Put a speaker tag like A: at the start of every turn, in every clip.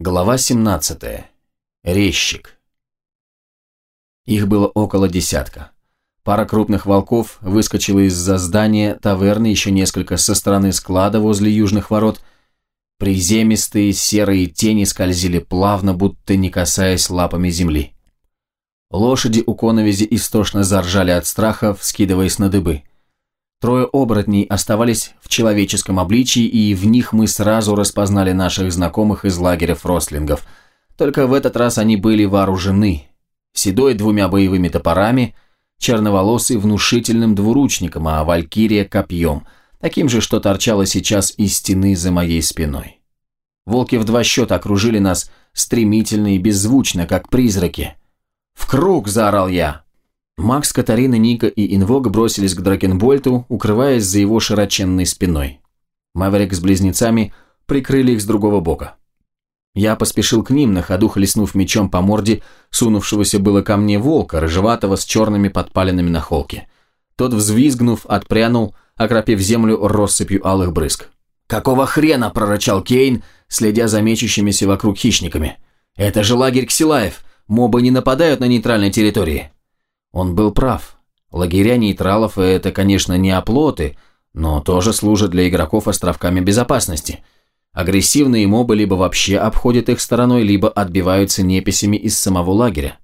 A: Глава 17. Резчик. Их было около десятка. Пара крупных волков выскочила из-за здания таверны, еще несколько со стороны склада возле южных ворот. Приземистые серые тени скользили плавно, будто не касаясь лапами земли. Лошади у коновизи истошно заржали от страха, вскидываясь на дыбы. Трое оборотней оставались в человеческом обличии, и в них мы сразу распознали наших знакомых из лагеря фрослингов. Только в этот раз они были вооружены. Седой двумя боевыми топорами, черноволосый внушительным двуручником, а валькирия копьем, таким же, что торчало сейчас из стены за моей спиной. Волки в два счета окружили нас стремительно и беззвучно, как призраки. «В круг!» – заорал я. Макс, Катарина, Ника и Инвог бросились к Дракенбольту, укрываясь за его широченной спиной. Маверик с близнецами прикрыли их с другого бока. Я поспешил к ним, на ходу хлестнув мечом по морде сунувшегося было ко мне волка, рыжеватого с черными подпалинами на холке. Тот, взвизгнув, отпрянул, окропив землю россыпью алых брызг. «Какого хрена?» – прорычал Кейн, следя за мечущимися вокруг хищниками. «Это же лагерь Ксилаев! Мобы не нападают на нейтральной территории!» Он был прав. Лагеря нейтралов – это, конечно, не оплоты, но тоже служат для игроков островками безопасности. Агрессивные мобы либо вообще обходят их стороной, либо отбиваются неписями из самого лагеря.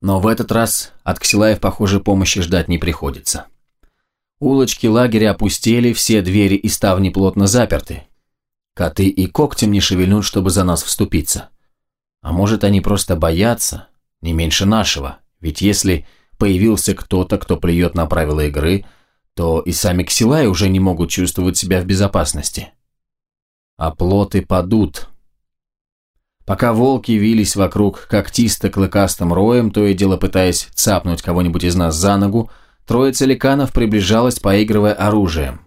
A: Но в этот раз от Ксилаев, похоже, помощи ждать не приходится. Улочки лагеря опустели, все двери и ставни плотно заперты. Коты и когтем не шевельнут, чтобы за нас вступиться. А может, они просто боятся, не меньше нашего, ведь если появился кто-то, кто плюет на правила игры, то и сами ксилаи уже не могут чувствовать себя в безопасности. А плоты падут. Пока волки вились вокруг когтисто-клыкастым роем, то и дело пытаясь цапнуть кого-нибудь из нас за ногу, троица ликанов приближалась, поигрывая оружием,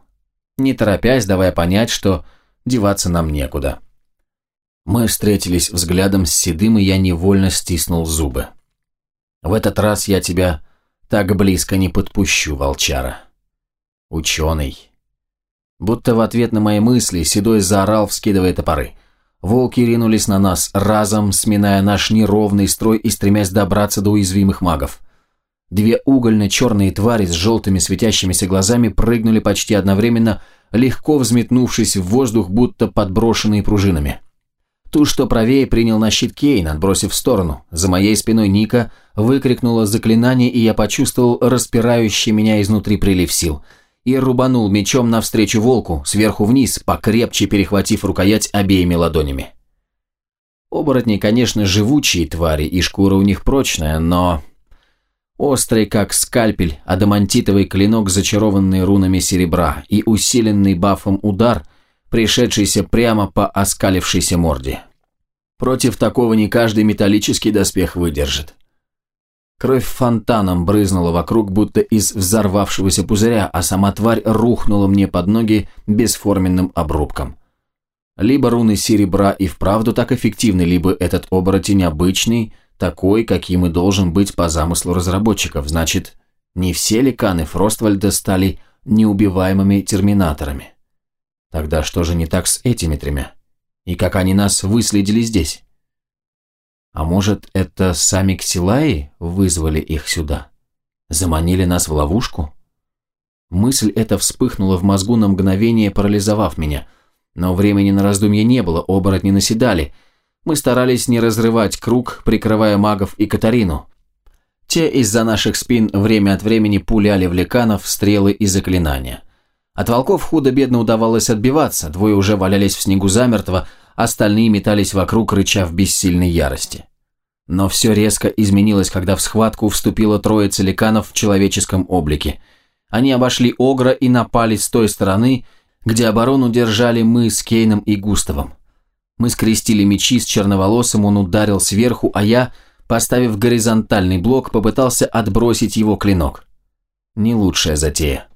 A: не торопясь, давая понять, что деваться нам некуда. Мы встретились взглядом с Седым, и я невольно стиснул зубы. В этот раз я тебя так близко не подпущу, волчара. Ученый. Будто в ответ на мои мысли Седой заорал, вскидывая топоры. Волки ринулись на нас, разом сминая наш неровный строй и стремясь добраться до уязвимых магов. Две угольно-черные твари с желтыми светящимися глазами прыгнули почти одновременно, легко взметнувшись в воздух, будто подброшенные пружинами. Ту, что правее, принял на щит Кейн, отбросив в сторону. За моей спиной Ника выкрикнула заклинание, и я почувствовал распирающий меня изнутри прилив сил. И рубанул мечом навстречу волку, сверху вниз, покрепче перехватив рукоять обеими ладонями. Оборотни, конечно, живучие твари, и шкура у них прочная, но... Острый, как скальпель, адамантитовый клинок, зачарованный рунами серебра, и усиленный бафом удар – пришедшийся прямо по оскалившейся морде. Против такого не каждый металлический доспех выдержит. Кровь фонтаном брызнула вокруг, будто из взорвавшегося пузыря, а сама тварь рухнула мне под ноги бесформенным обрубком. Либо руны серебра и вправду так эффективны, либо этот оборотень обычный, такой, каким и должен быть по замыслу разработчиков. Значит, не все ликаны Фроствальда стали неубиваемыми терминаторами. Тогда что же не так с этими тремя? И как они нас выследили здесь? А может, это сами Ксилаи вызвали их сюда? Заманили нас в ловушку? Мысль эта вспыхнула в мозгу на мгновение, парализовав меня. Но времени на раздумье не было, оборотни наседали. Мы старались не разрывать круг, прикрывая магов и Катарину. Те из-за наших спин время от времени пуляли в леканов стрелы и заклинания. От волков худо-бедно удавалось отбиваться, двое уже валялись в снегу замертво, остальные метались вокруг, рыча в бессильной ярости. Но все резко изменилось, когда в схватку вступила троица ликанов в человеческом облике. Они обошли Огра и напали с той стороны, где оборону держали мы с Кейном и Густавом. Мы скрестили мечи с черноволосым, он ударил сверху, а я, поставив горизонтальный блок, попытался отбросить его клинок. Не лучшая затея.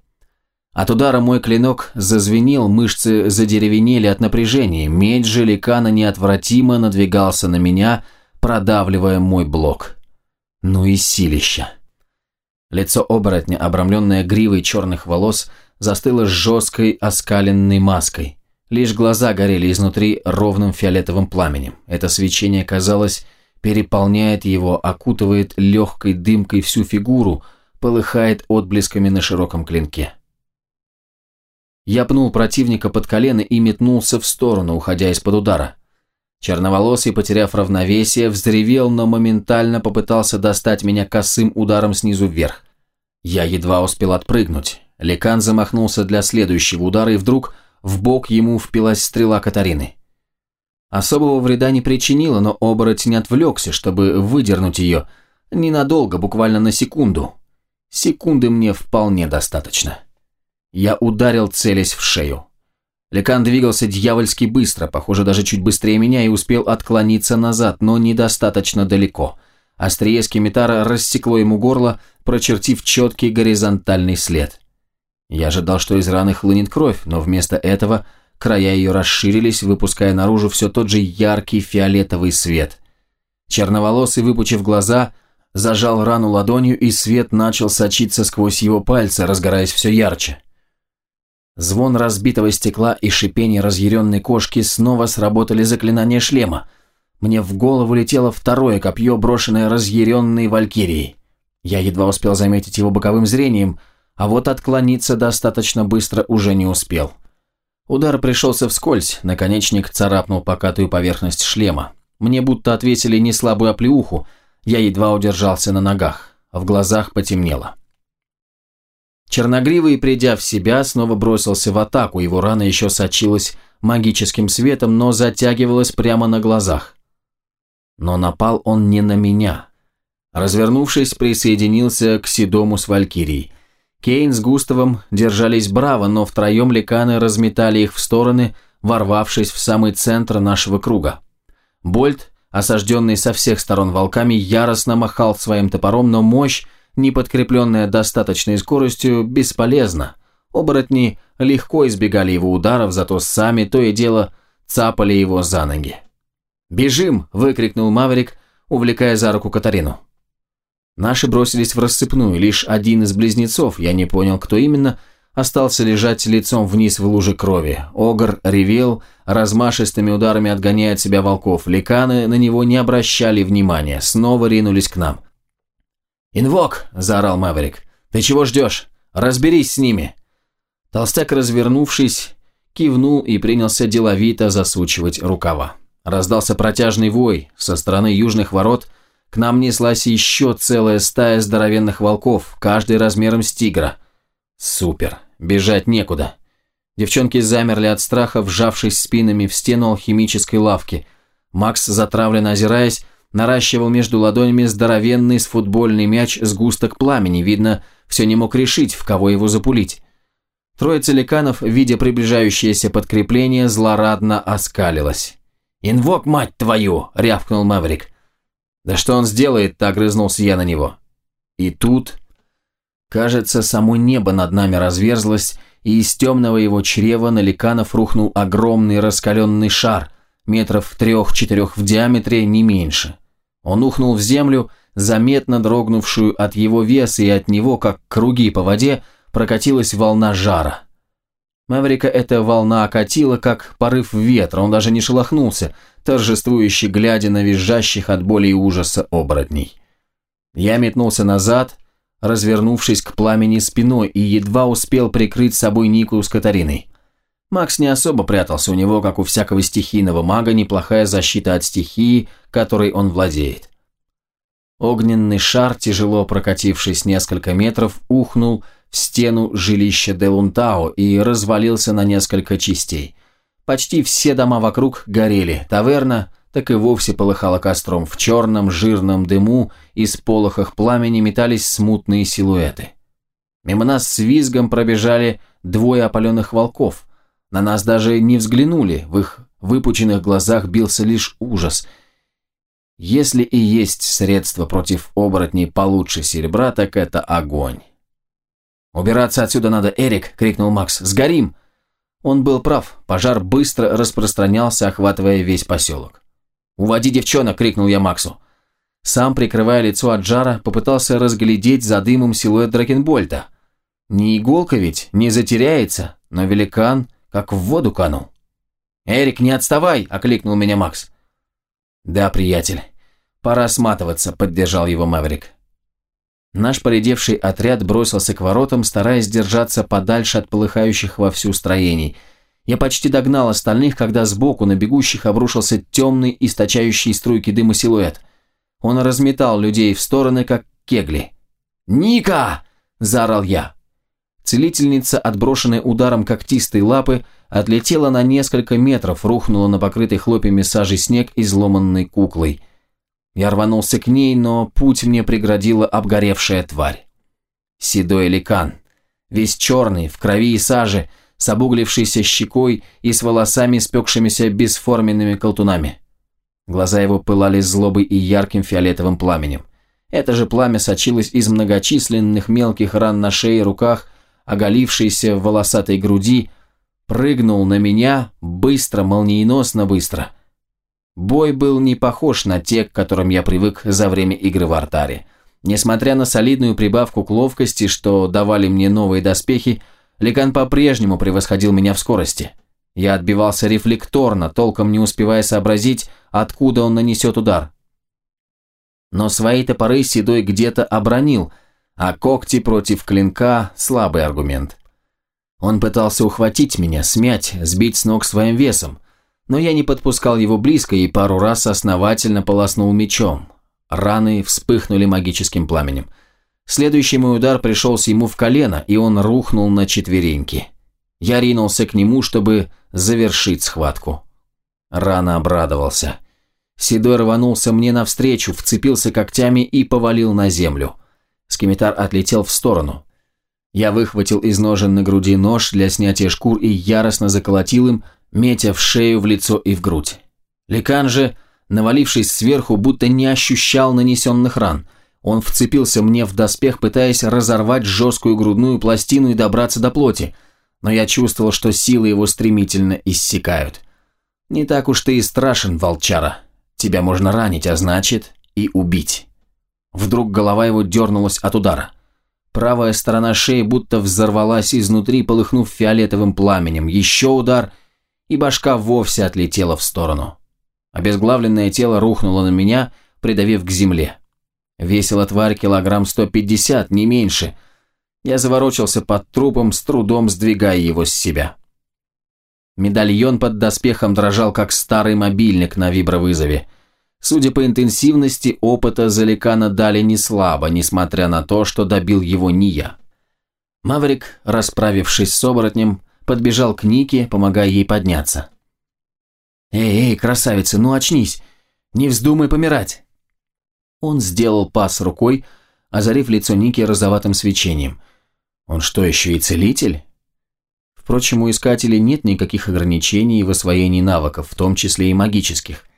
A: От удара мой клинок зазвенел, мышцы задеревенели от напряжения, меч же ликана неотвратимо надвигался на меня, продавливая мой блок. Ну и силища. Лицо оборотня, обрамленное гривой черных волос, застыло с жесткой оскаленной маской. Лишь глаза горели изнутри ровным фиолетовым пламенем. Это свечение, казалось, переполняет его, окутывает легкой дымкой всю фигуру, полыхает отблесками на широком клинке. Я пнул противника под колено и метнулся в сторону, уходя из-под удара. Черноволосый, потеряв равновесие, взревел, но моментально попытался достать меня косым ударом снизу вверх. Я едва успел отпрыгнуть. Лекан замахнулся для следующего удара, и вдруг в бок ему впилась стрела Катарины. Особого вреда не причинила, но оборотень отвлекся, чтобы выдернуть ее. Ненадолго, буквально на секунду. Секунды мне вполне достаточно. Я ударил, целясь в шею. Лекан двигался дьявольски быстро, похоже, даже чуть быстрее меня, и успел отклониться назад, но недостаточно далеко. Острие скеметара рассекло ему горло, прочертив четкий горизонтальный след. Я ожидал, что из раны хлынет кровь, но вместо этого края ее расширились, выпуская наружу все тот же яркий фиолетовый свет. Черноволосый, выпучив глаза, зажал рану ладонью, и свет начал сочиться сквозь его пальцы, разгораясь все ярче. Звон разбитого стекла и шипение разъяренной кошки снова сработали заклинания шлема. Мне в голову летело второе копье, брошенное разъяренной валькирией. Я едва успел заметить его боковым зрением – а вот отклониться достаточно быстро уже не успел. Удар пришелся вскользь, наконечник царапнул покатую поверхность шлема. Мне будто ответили неслабую оплеуху, я едва удержался на ногах, в глазах потемнело. Черногривый, придя в себя, снова бросился в атаку, его рана еще сочилась магическим светом, но затягивалась прямо на глазах. Но напал он не на меня. Развернувшись, присоединился к Седому с Валькирией. Кейн с Густавом держались браво, но втроем ликаны разметали их в стороны, ворвавшись в самый центр нашего круга. Больт, осажденный со всех сторон волками, яростно махал своим топором, но мощь, не подкрепленная достаточной скоростью, бесполезна. Оборотни легко избегали его ударов, зато сами то и дело цапали его за ноги. «Бежим!» – выкрикнул Маврик, увлекая за руку Катарину. Наши бросились в рассыпную, лишь один из близнецов, я не понял, кто именно, остался лежать лицом вниз в луже крови. Огр ревел, размашистыми ударами отгоняя от себя волков. Ликаны на него не обращали внимания, снова ринулись к нам. «Инвок!» – заорал Маверик. «Ты чего ждешь? Разберись с ними!» Толстяк, развернувшись, кивнул и принялся деловито засучивать рукава. Раздался протяжный вой со стороны южных ворот – к нам неслась еще целая стая здоровенных волков, каждый размером с тигра. Супер, бежать некуда. Девчонки замерли от страха, вжавшись спинами в стену алхимической лавки. Макс, затравленно озираясь, наращивал между ладонями здоровенный с футбольный мяч с густок пламени, видно, все не мог решить, в кого его запулить. Трое целиканов, видя приближающееся подкрепление, злорадно оскалилась. «Инвок, мать твою!» – рявкнул Маврик. «Да что он сделает-то?» – огрызнулся я на него. И тут... Кажется, само небо над нами разверзлось, и из темного его чрева на ликанов рухнул огромный раскаленный шар, метров трех-четырех в диаметре, не меньше. Он ухнул в землю, заметно дрогнувшую от его веса, и от него, как круги по воде, прокатилась волна жара. Маврика эта волна окатила, как порыв ветра, он даже не шелохнулся, торжествующе глядя на визжащих от боли и ужаса оборотней. Я метнулся назад, развернувшись к пламени спиной, и едва успел прикрыть собой Нику с Катариной. Макс не особо прятался, у него, как у всякого стихийного мага, неплохая защита от стихии, которой он владеет. Огненный шар, тяжело прокатившись несколько метров, ухнул в стену жилища Делунтао и развалился на несколько частей. Почти все дома вокруг горели, таверна так и вовсе полыхала костром. В черном жирном дыму из полохах пламени метались смутные силуэты. Мимо нас с визгом пробежали двое опаленных волков. На нас даже не взглянули, в их выпученных глазах бился лишь ужас. Если и есть средство против оборотней получше серебра, так это огонь. «Убираться отсюда надо, Эрик!» – крикнул Макс. «Сгорим!» Он был прав, пожар быстро распространялся, охватывая весь поселок. «Уводи девчонок!» – крикнул я Максу. Сам, прикрывая лицо от жара, попытался разглядеть за дымом силуэт Дракенбольта. Не иголка ведь, не затеряется, но великан как в воду канул. «Эрик, не отставай!» – окликнул меня Макс. «Да, приятель, пора сматываться», – поддержал его Маврик. Наш поредевший отряд бросился к воротам, стараясь держаться подальше от полыхающих вовсю строений. Я почти догнал остальных, когда сбоку на бегущих обрушился темный, источающий струйки дыма силуэт. Он разметал людей в стороны, как кегли. «Ника!» – заорал я. Целительница, отброшенная ударом когтистой лапы, отлетела на несколько метров, рухнула на покрытый хлопьями сажи снег изломанной куклой. Я рванулся к ней, но путь мне преградила обгоревшая тварь. Седой ликан, весь черный, в крови и саже, с обуглившейся щекой и с волосами, спекшимися бесформенными колтунами. Глаза его пылали злобой и ярким фиолетовым пламенем. Это же пламя сочилось из многочисленных мелких ран на шее и руках, оголившийся в волосатой груди, прыгнул на меня быстро, молниеносно быстро. Бой был не похож на те, к которым я привык за время игры в артаре. Несмотря на солидную прибавку к ловкости, что давали мне новые доспехи, Ликан по-прежнему превосходил меня в скорости. Я отбивался рефлекторно, толком не успевая сообразить, откуда он нанесет удар. Но свои топоры Седой где-то обронил – а когти против клинка – слабый аргумент. Он пытался ухватить меня, смять, сбить с ног своим весом, но я не подпускал его близко и пару раз основательно полоснул мечом. Раны вспыхнули магическим пламенем. Следующий мой удар пришелся ему в колено, и он рухнул на четвереньки. Я ринулся к нему, чтобы завершить схватку. Рано обрадовался. Седой рванулся мне навстречу, вцепился когтями и повалил на землю – Скимитар отлетел в сторону. Я выхватил из ножен на груди нож для снятия шкур и яростно заколотил им, метя в шею, в лицо и в грудь. Ликан же, навалившись сверху, будто не ощущал нанесенных ран. Он вцепился мне в доспех, пытаясь разорвать жесткую грудную пластину и добраться до плоти, но я чувствовал, что силы его стремительно иссякают. Не так уж ты и страшен, волчара. Тебя можно ранить, а значит и убить. Вдруг голова его дернулась от удара. Правая сторона шеи будто взорвалась изнутри, полыхнув фиолетовым пламенем. Еще удар, и башка вовсе отлетела в сторону. Обезглавленное тело рухнуло на меня, придавив к земле. Весила тварь килограмм 150, не меньше. Я заворочился под трупом, с трудом сдвигая его с себя. Медальон под доспехом дрожал, как старый мобильник на вибровызове. Судя по интенсивности, опыта Заликана дали не слабо, несмотря на то, что добил его не я. Маврик, расправившись с оборотнем, подбежал к Нике, помогая ей подняться. «Эй, эй, красавица, ну очнись! Не вздумай помирать!» Он сделал пас рукой, озарив лицо Ники розоватым свечением. «Он что, еще и целитель?» Впрочем, у искателей нет никаких ограничений в освоении навыков, в том числе и магических –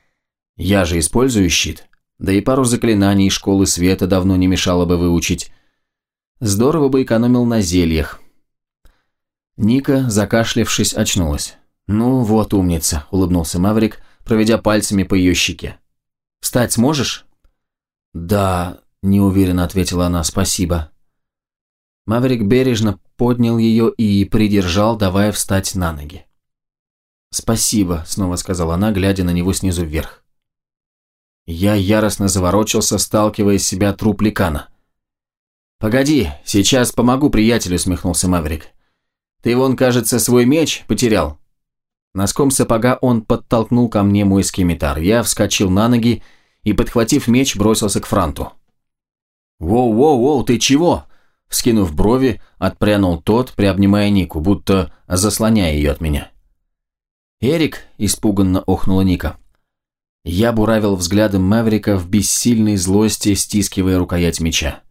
A: я же использую щит. Да и пару заклинаний школы света давно не мешало бы выучить. Здорово бы экономил на зельях. Ника, закашлявшись, очнулась. «Ну вот умница», – улыбнулся Маврик, проведя пальцами по ее щеке. «Встать сможешь?» «Да», – неуверенно ответила она, – «спасибо». Маврик бережно поднял ее и придержал, давая встать на ноги. «Спасибо», – снова сказала она, глядя на него снизу вверх. Я яростно заворочился, сталкивая с себя труп ликана. «Погоди, сейчас помогу приятелю», — усмехнулся Маврик. «Ты вон, кажется, свой меч потерял». Носком сапога он подтолкнул ко мне мой скимитар. Я вскочил на ноги и, подхватив меч, бросился к франту. «Воу-воу-воу, ты чего?» Вскинув брови, отпрянул тот, приобнимая Нику, будто заслоняя ее от меня. «Эрик», – испуганно охнула Ника. Я буравил взглядом Маврика в бессильной злости, стискивая рукоять меча.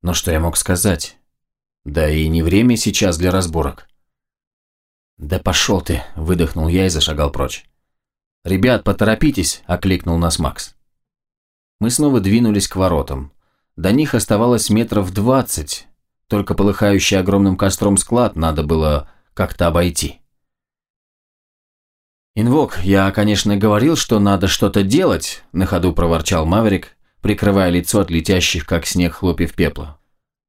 A: Но что я мог сказать? Да и не время сейчас для разборок. «Да пошел ты!» – выдохнул я и зашагал прочь. «Ребят, поторопитесь!» – окликнул нас Макс. Мы снова двинулись к воротам. До них оставалось метров двадцать, только полыхающий огромным костром склад надо было как-то обойти. «Инвок, я, конечно, говорил, что надо что-то делать», – на ходу проворчал Маврик, прикрывая лицо от летящих, как снег, хлопьев пепла.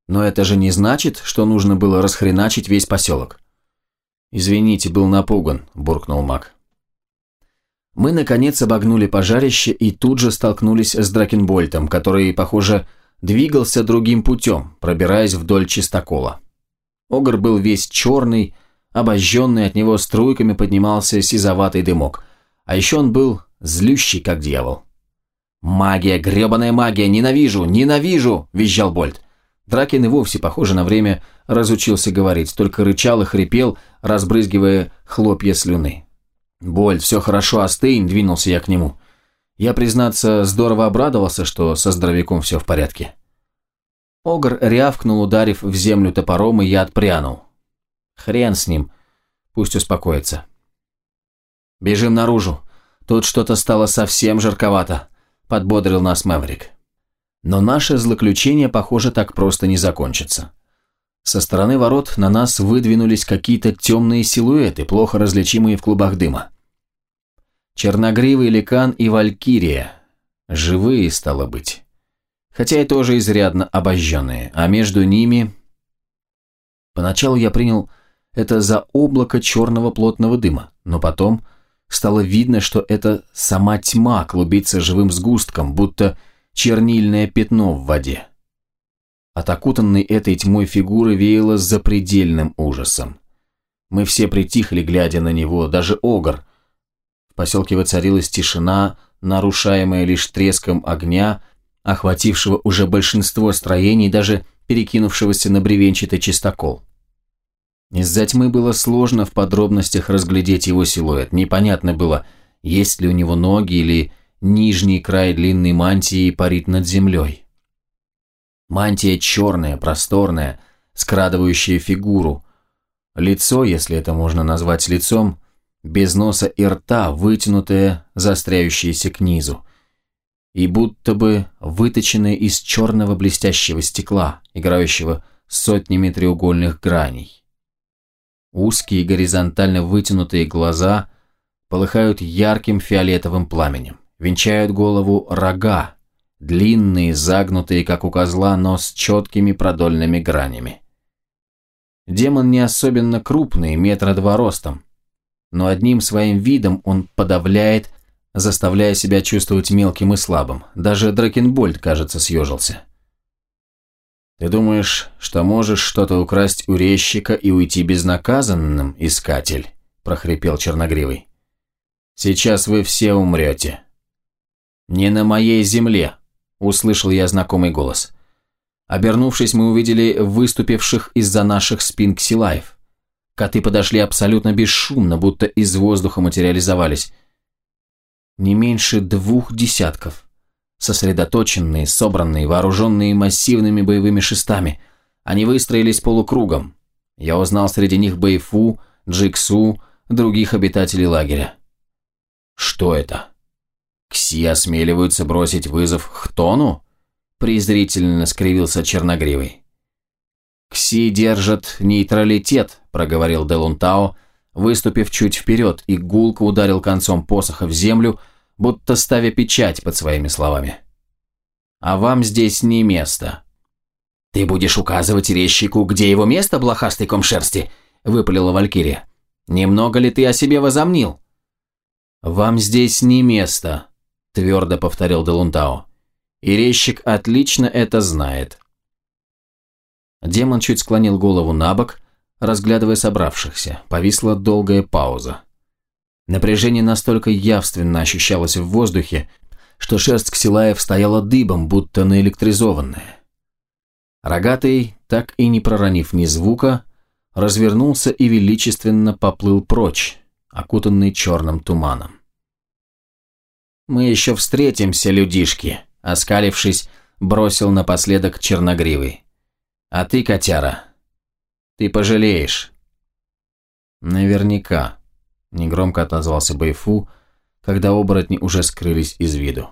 A: «Но это же не значит, что нужно было расхреначить весь поселок». «Извините, был напуган», – буркнул Мак. Мы, наконец, обогнули пожарище и тут же столкнулись с Дракенбольтом, который, похоже, двигался другим путем, пробираясь вдоль чистокола. Огр был весь черный, обожженный, от него струйками поднимался сизоватый дымок. А еще он был злющий, как дьявол. «Магия, гребаная магия, ненавижу, ненавижу!» – визжал Больт. Дракин и вовсе, похоже, на время разучился говорить, только рычал и хрипел, разбрызгивая хлопья слюны. «Больт, все хорошо, остынь», – двинулся я к нему. Я, признаться, здорово обрадовался, что со здоровяком все в порядке. Огр рявкнул, ударив в землю топором, и я отпрянул. Хрен с ним, пусть успокоится. «Бежим наружу, тут что-то стало совсем жарковато», – подбодрил нас Мэврик. Но наше злоключение, похоже, так просто не закончится. Со стороны ворот на нас выдвинулись какие-то темные силуэты, плохо различимые в клубах дыма. Черногривый ликан и валькирия. Живые, стало быть. Хотя и тоже изрядно обожженные, а между ними... Поначалу я принял это за облако черного плотного дыма, но потом стало видно, что это сама тьма клубится живым сгустком, будто чернильное пятно в воде. От окутанной этой тьмой фигуры веяло запредельным ужасом. Мы все притихли, глядя на него, даже Огр, в поселке воцарилась тишина, нарушаемая лишь треском огня, охватившего уже большинство строений, даже перекинувшегося на бревенчатый чистокол. Из-за тьмы было сложно в подробностях разглядеть его силуэт. Непонятно было, есть ли у него ноги или нижний край длинной мантии парит над землей. Мантия черная, просторная, скрадывающая фигуру. Лицо, если это можно назвать лицом, без носа и рта, вытянутое, застряющееся к низу, и будто бы выточенное из черного блестящего стекла, играющего сотнями треугольных граней. Узкие горизонтально вытянутые глаза полыхают ярким фиолетовым пламенем, венчают голову рога, длинные, загнутые, как у козла, но с четкими продольными гранями. Демон не особенно крупный, метра два ростом, но одним своим видом он подавляет, заставляя себя чувствовать мелким и слабым. Даже Дракенбольд, кажется, съежился. «Ты думаешь, что можешь что-то украсть у резчика и уйти безнаказанным, искатель?» – прохрипел Черногривый. «Сейчас вы все умрете». «Не на моей земле», – услышал я знакомый голос. Обернувшись, мы увидели выступивших из-за наших спин ксилаев. Коты подошли абсолютно бесшумно, будто из воздуха материализовались. Не меньше двух десятков. Сосредоточенные, собранные, вооруженные массивными боевыми шестами. Они выстроились полукругом. Я узнал среди них Бэйфу, Джиксу, других обитателей лагеря. Что это? Кси осмеливаются бросить вызов Хтону? Презрительно скривился Черногривый. «Кси держат нейтралитет», – проговорил Делунтао, выступив чуть вперед, и гулко ударил концом посоха в землю, будто ставя печать под своими словами. «А вам здесь не место». «Ты будешь указывать резчику, где его место, блохастый ком шерсти?» – выпалила Валькирия. «Немного ли ты о себе возомнил?» «Вам здесь не место», – твердо повторил Делунтао. «И резчик отлично это знает. Демон чуть склонил голову на бок, разглядывая собравшихся. Повисла долгая пауза. Напряжение настолько явственно ощущалось в воздухе, что шерсть Ксилаев стояла дыбом, будто наэлектризованная. Рогатый, так и не проронив ни звука, развернулся и величественно поплыл прочь, окутанный черным туманом. «Мы еще встретимся, людишки», — оскалившись, бросил напоследок черногривый. А ты, котяра, ты пожалеешь. Наверняка, негромко отозвался Байфу, когда оборотни уже скрылись из виду.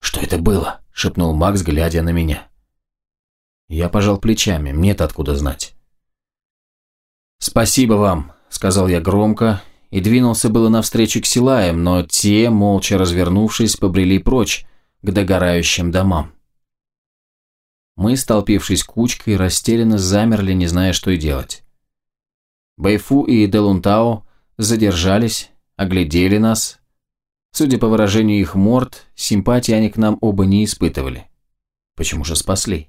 A: «Что это было?» – шепнул Макс, глядя на меня. Я пожал плечами, мне-то откуда знать. «Спасибо вам», – сказал я громко, и двинулся было навстречу к Силаям, но те, молча развернувшись, побрели прочь, к догорающим домам. Мы, столпившись кучкой, растерянно замерли, не зная, что и делать. Бэйфу и Делунтао задержались, оглядели нас. Судя по выражению их морд, симпатии они к нам оба не испытывали. Почему же спасли?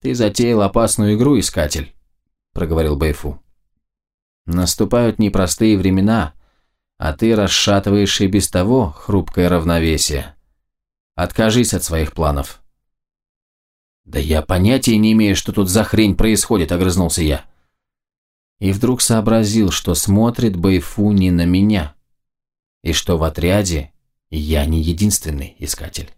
A: «Ты затеял опасную игру, искатель», — проговорил Бэйфу. «Наступают непростые времена, а ты расшатываешь и без того хрупкое равновесие. Откажись от своих планов». «Да я понятия не имею, что тут за хрень происходит», — огрызнулся я. И вдруг сообразил, что смотрит Бэйфу не на меня, и что в отряде я не единственный искатель.